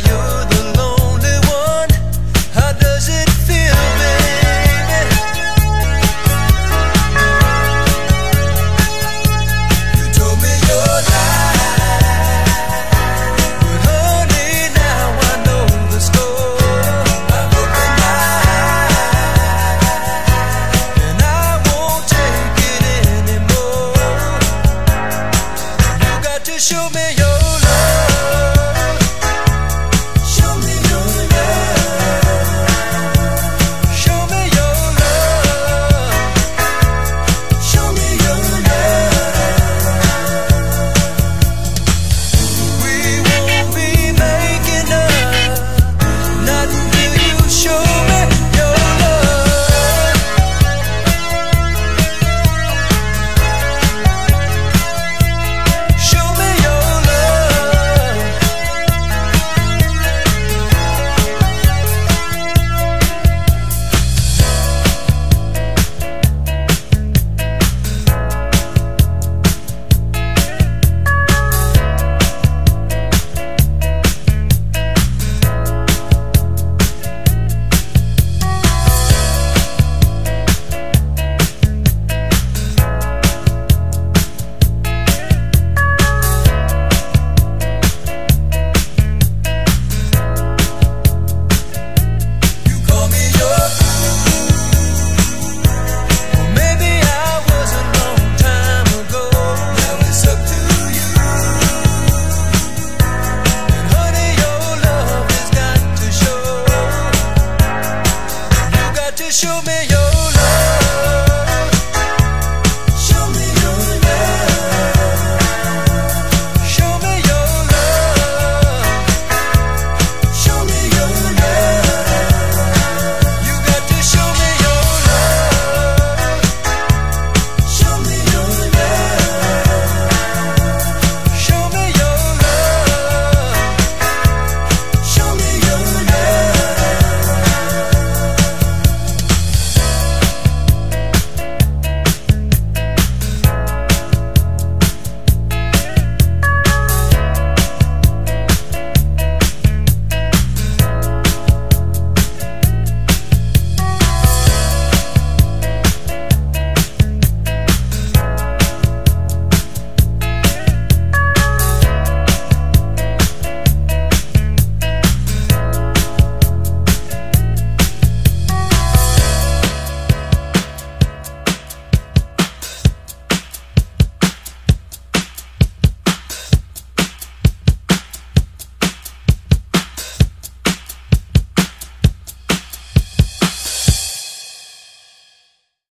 You.